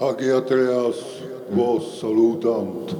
Agiatreas vos salutant.